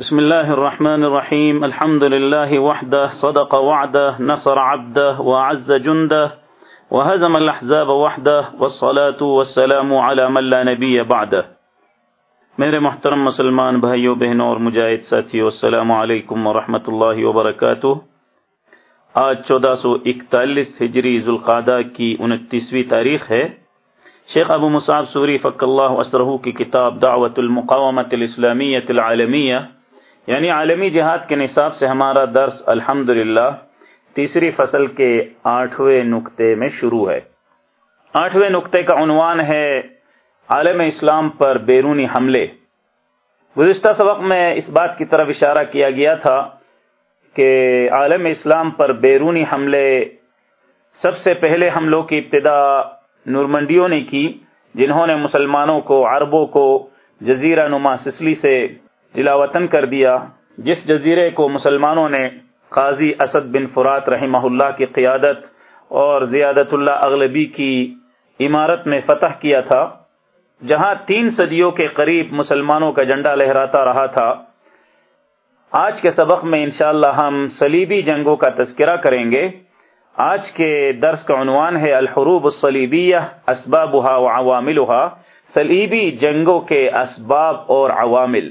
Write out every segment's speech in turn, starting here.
بسم الله الرحمن الرحيم الحمد لله وحده صدق وعده نصر عبده وعز جنده وهزم الأحزاب وحده والصلاة والسلام على من لا نبي بعده میرے محترم مسلمان بھائیوں، بہنوں اور مجاہد ساتھیوں، السلام علیکم ورحمۃ اللہ وبرکاتہ۔ آج چودہ سو اکتالیس ہجری ذوالقادہ کی انتیسویں تاریخ ہے۔ شیخ ابو مصعب سوری فق اللہ اسرہ کی کتاب دعوت المقامت الاسلامیت العالمیہ۔ یعنی عالمی جہاد کے نصاب سے ہمارا درس الحمد تیسری فصل کے آٹھویں نقطے میں شروع ہے۔ آٹھویں نقطے کا عنوان ہے عالم اسلام پر بیرونی حملے۔ گزشتہ سبق میں اس بات کی طرف اشارہ کیا گیا تھا کہ عالم اسلام پر بیرونی حملے سب سے پہلے حملوں کی ابتدا نورمنڈیوں نے کی، جنہوں نے مسلمانوں کو، عربوں کو، جزیرہ نما سسلی سے جلا وطن کر دیا، جس جزیرے کو مسلمانوں نے قاضی اسد بن فرات رحمہ اللہ کی قیادت اور زیادت اللہ اغلبی کی عمارت میں فتح کیا تھا، جہاں تین صدیوں کے قریب مسلمانوں کا جنڈا لہراتا رہا تھا۔ آج کے سبق میں انشاءاللہ ہم صلیبی جنگوں کا تذکرہ کریں گے۔ آج کے درس کا عنوان ہے، الحروب الصلیبیہ اسبابها وعواملها صلیبی جنگوں کے اسباب اور عوامل۔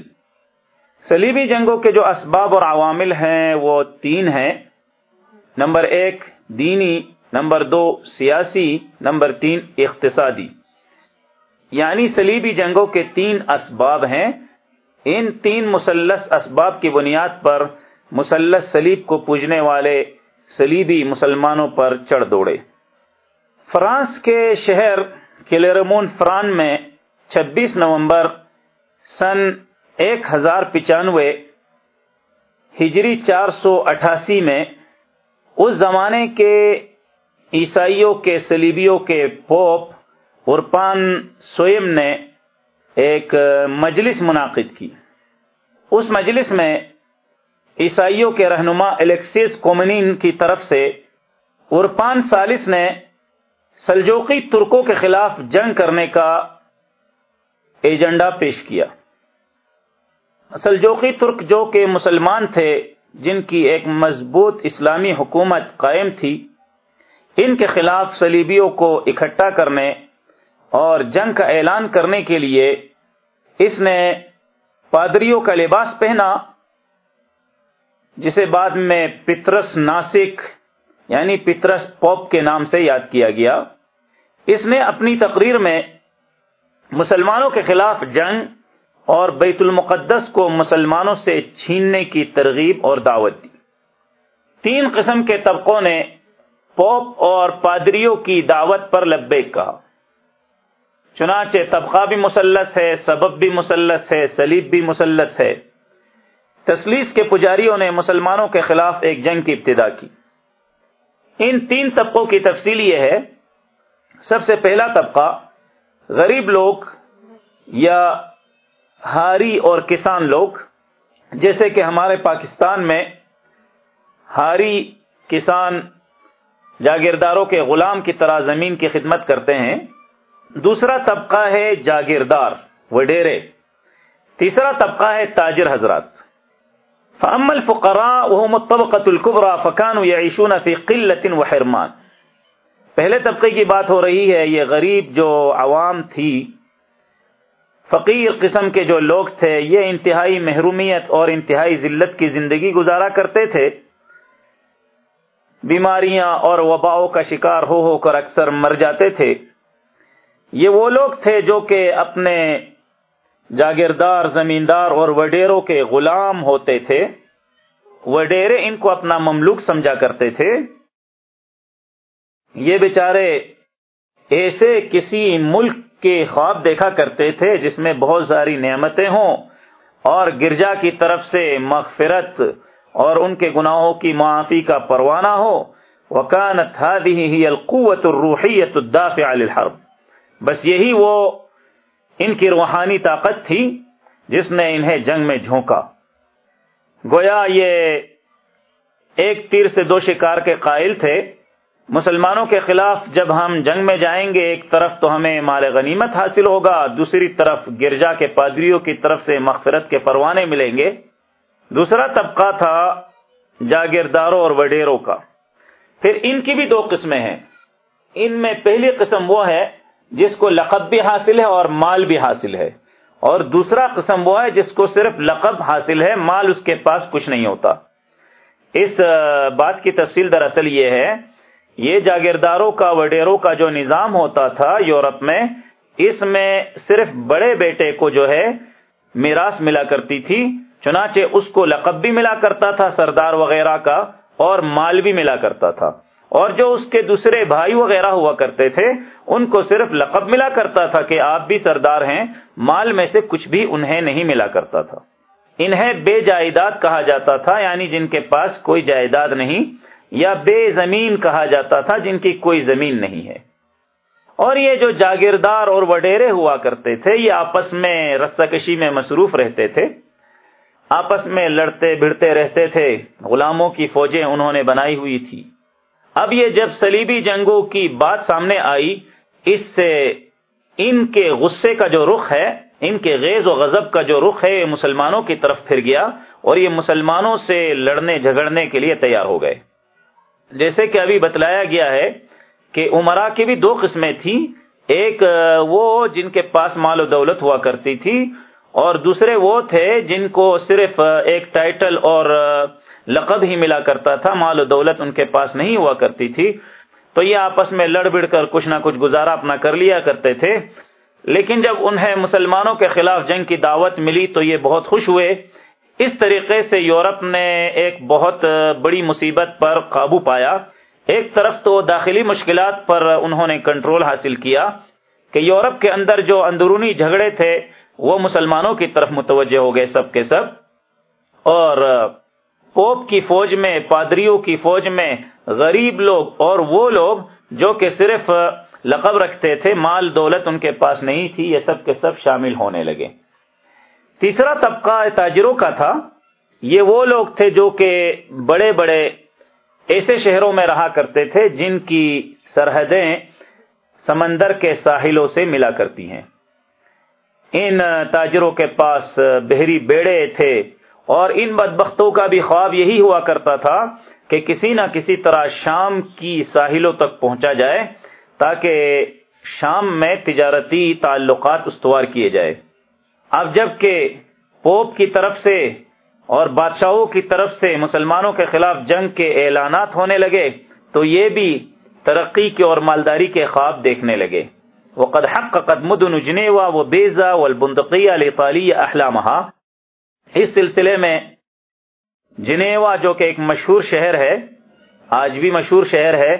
صلیبی جنگوں کے جو اسباب اور عوامل ہیں، وہ تین ہیں۔ نمبر ایک، دینی، نمبر دو، سیاسی، نمبر تین، اقتصادی۔ یعنی صلیبی جنگوں کے تین اسباب ہیں۔ ان تین مسلس اسباب کی بنیاد پر مسلس سلیب کو پوجنے والے سلیبی مسلمانوں پر چڑھ دوڑے۔ فرانس کے شہر کلیرمون فران میں چھبیس نومبر سن ایک ہزار پچانوے ہجری چار سو اٹھاسی میں اس زمانے کے عیسائیوں کے سلیبیوں کے پوپ ارپان سوئم نے ایک مجلس منعقد کی۔ اس مجلس میں عیسائیوں کے رہنما الیکسیس کومنین کی طرف سے ارپان سالس نے سلجوقی ترکوں کے خلاف جنگ کرنے کا ایجنڈا پیش کیا۔ سلجوقی ترک جو کہ مسلمان تھے، جن کی ایک مضبوط اسلامی حکومت قائم تھی، ان کے خلاف سلیبیوں کو اکٹھا کرنے اور جنگ کا اعلان کرنے کے لیے اس نے پادریوں کا لباس پہنا، جسے بعد میں پترس ناسک یعنی پترس پوپ کے نام سے یاد کیا گیا۔ اس نے اپنی تقریر میں مسلمانوں کے خلاف جنگ اور بیت المقدس کو مسلمانوں سے چھیننے کی ترغیب اور دعوت دی۔ تین قسم کے طبقوں نے پوپ اور پادریوں کی دعوت پر لبیک کہا۔ چنانچہ طبقہ بھی مسلس ہے، سبب بھی مسلس ہے سلیب بھی مسلس ہے۔ تسلیس کے پجاریوں نے مسلمانوں کے خلاف ایک جنگ کی ابتدا کی۔ ان تین طبقوں کی تفصیل یہ ہے، سب سے پہلا طبقہ غریب لوگ یا ہاری اور کسان لوگ، جیسے کہ ہمارے پاکستان میں ہاری، کسان، جاگیرداروں کے غلام کی طرح زمین کی خدمت کرتے ہیں۔ دوسرا طبقہ ہے جاگیردار، وڈیرے۔ تیسرا طبقہ ہے تاجر حضرات۔ فعم الفقراء وهم الطبقة الكبرى فكانوا يعيشون في قلة وحرمان۔ پہلے طبقے کی بات ہو رہی ہے، یہ غریب جو عوام تھی فقیر قسم کے جو لوگ تھے، یہ انتہائی محرومیت اور انتہائی ذلت کی زندگی گزارا کرتے تھے۔ بیماریاں اور وباؤں کا شکار ہو ہو کر اکثر مر جاتے تھے۔ یہ وہ لوگ تھے جو کہ اپنے جاگیردار، زمیندار اور وڈیروں کے غلام ہوتے تھے۔ وڈیرے ان کو اپنا مملوک سمجھا کرتے تھے۔ یہ بیچارے ایسے کسی ملک کے خواب دیکھا کرتے تھے جس میں بہت ساری نعمتیں ہوں اور گرجا کی طرف سے مغفرت اور ان کے گناہوں کی معافی کا پروانہ ہو۔ وکانت هذه هي القوة الروحية للحرب۔ بس یہی وہ ان کی روحانی طاقت تھی جس نے انہیں جنگ میں جھونکا۔ گویا یہ ایک تیر سے دو شکار کے قائل تھے۔ مسلمانوں کے خلاف جب ہم جنگ میں جائیں گے، ایک طرف تو ہمیں مال غنیمت حاصل ہوگا، دوسری طرف گرجا کے پادریوں کی طرف سے مغفرت کے پروانے ملیں گے۔ دوسرا طبقہ تھا جاگیرداروں اور وڈیروں کا۔ پھر ان کی بھی دو قسمیں ہیں۔ ان میں پہلی قسم وہ ہے جس کو لقب بھی حاصل ہے اور مال بھی حاصل ہے۔ اور دوسرا قسم وہ ہے جس کو صرف لقب حاصل ہے، مال اس کے پاس کچھ نہیں ہوتا۔ اس بات کی تفصیل دراصل یہ ہے یہ جاگیرداروں کا وڈیروں کا جو نظام ہوتا تھا یورپ میں، اس میں صرف بڑے بیٹے کو جو ہے میراث ملا کرتی تھی، چنانچہ اس کو لقب بھی ملا کرتا تھا سردار وغیرہ کا اور مال بھی ملا کرتا تھا۔ اور جو اس کے دوسرے بھائی وغیرہ ہوا کرتے تھے، ان کو صرف لقب ملا کرتا تھا کہ آپ بھی سردار ہیں، مال میں سے کچھ بھی انہیں نہیں ملا کرتا تھا۔ انہیں بے جائیداد کہا جاتا تھا یعنی جن کے پاس کوئی جائیداد نہیں۔ یا بے زمین کہا جاتا تھا جن کی کوئی زمین نہیں ہے۔ اور یہ جو جاگیردار اور وڈیرے ہوا کرتے تھے، یہ آپس میں رسہ کشی میں مصروف رہتے تھے۔ آپس میں لڑتے، بھڑتے رہتے تھے۔ غلاموں کی فوجیں انہوں نے بنائی ہوئی تھی۔ اب یہ جب سلیبی جنگوں کی بات سامنے آئی، اس سے ان کے غصے کا جو رخ ہے، ان کے غیظ و غضب کا جو رخ ہے، یہ مسلمانوں کی طرف پھر گیا اور یہ مسلمانوں سے لڑنے، جھگڑنے کے لیے تیار ہو گئے۔ جیسے کہ ابھی بتلایا گیا ہے کہ عمرا کی بھی دو قسمیں تھیں، ایک وہ جن کے پاس مال و دولت ہوا کرتی تھی، اور دوسرے وہ تھے جن کو صرف ایک ٹائٹل اور لقب ہی ملا کرتا تھا، مال و دولت ان کے پاس نہیں ہوا کرتی تھی۔ تو یہ آپس میں لڑ بڑ کر کچھ نہ کچھ گزارا اپنا کر لیا کرتے تھے۔ لیکن جب انہیں مسلمانوں کے خلاف جنگ کی دعوت ملی تو یہ بہت خوش ہوئے۔ اس طریقے سے یورپ نے ایک بہت بڑی مصیبت پر قابو پایا۔ ایک طرف تو داخلی مشکلات پر انہوں نے کنٹرول حاصل کیا کہ یورپ کے اندر جو اندرونی جھگڑے تھے، وہ مسلمانوں کی طرف متوجہ ہو گئے سب کے سب۔ اور پوپ کی فوج میں، پادریوں کی فوج میں غریب لوگ اور وہ لوگ جو کہ صرف لقب رکھتے تھے، مال دولت ان کے پاس نہیں تھی، یہ سب کے سب شامل ہونے لگے۔ تیسرا طبقہ تاجروں کا تھا، یہ وہ لوگ تھے جو کہ بڑے بڑے ایسے شہروں میں رہا کرتے تھے جن کی سرحدیں سمندر کے ساحلوں سے ملا کرتی ہیں۔ ان تاجروں کے پاس بحری بیڑے تھے اور ان بدبختوں کا بھی خواب یہی ہوا کرتا تھا کہ کسی نہ کسی طرح شام کی ساحلوں تک پہنچا جائے تاکہ شام میں تجارتی تعلقات استوار کیے جائے۔ اب جبکہ پوپ کی طرف سے اور بادشاہوں کی طرف سے مسلمانوں کے خلاف جنگ کے اعلانات ہونے لگے، تو یہ بھی ترقی کے اور مالداری کے خواب دیکھنے لگے۔ وہ قدحق قدمد نجنیوا وہ بیزا و البندقی علی اس سلسلے میں جنیوا جو کہ ایک مشہور شہر ہے، آج بھی مشہور شہر ہے،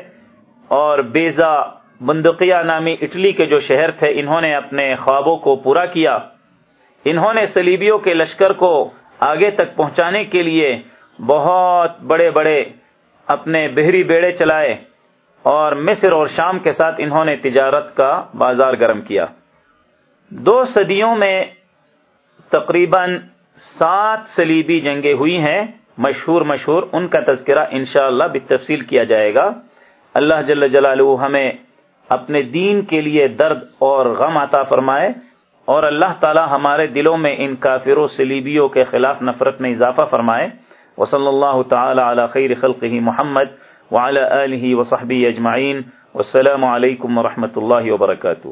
اور بیزا بندقیہ نامی اٹلی کے جو شہر تھے، انہوں نے اپنے خوابوں کو پورا کیا۔ انہوں نے سلیبیوں کے لشکر کو آگے تک پہنچانے کے لیے بہت بڑے بڑے اپنے بحری بیڑے چلائے اور مصر اور شام کے ساتھ انہوں نے تجارت کا بازار گرم کیا۔ دو صدیوں میں تقریباً سات سلیبی جنگیں ہوئی ہیں۔ مشہور مشہور ان کا تذکرہ انشاءاللہ بھی تفصیل کیا جائے گا۔ اللہ جل جلالہ ہمیں اپنے دین کے لیے درد اور غم عطا فرمائے۔ اور اللہ تعالی ہمارے دلوں میں ان کافروں سلیبیوں کے خلاف نفرت میں اضافہ فرمائے۔ وصلی اللہ تعالی علی خیر خلقہ محمد وعلی آلہ وصحبہ اجمعین۔ والسلام علیکم ورحمۃ اللہ وبرکاتہ۔